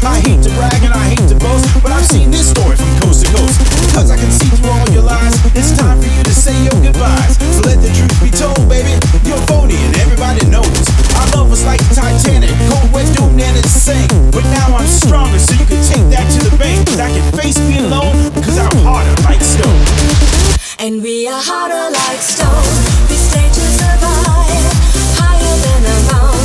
I hate to brag and I hate to boast, but I've seen this story from coast to coast. Because I can see through all your lies, it's time for you to say your goodbyes. So let the truth be told, baby, you're phony and everybody knows. Our love was like Titanic, cold, wet, doomed, and it sank. But now I'm stronger, so you can take that to the bank. Cause I can face being alone, because I'm harder like stone. And we are harder like stone. We stay to survive, higher than a mountain.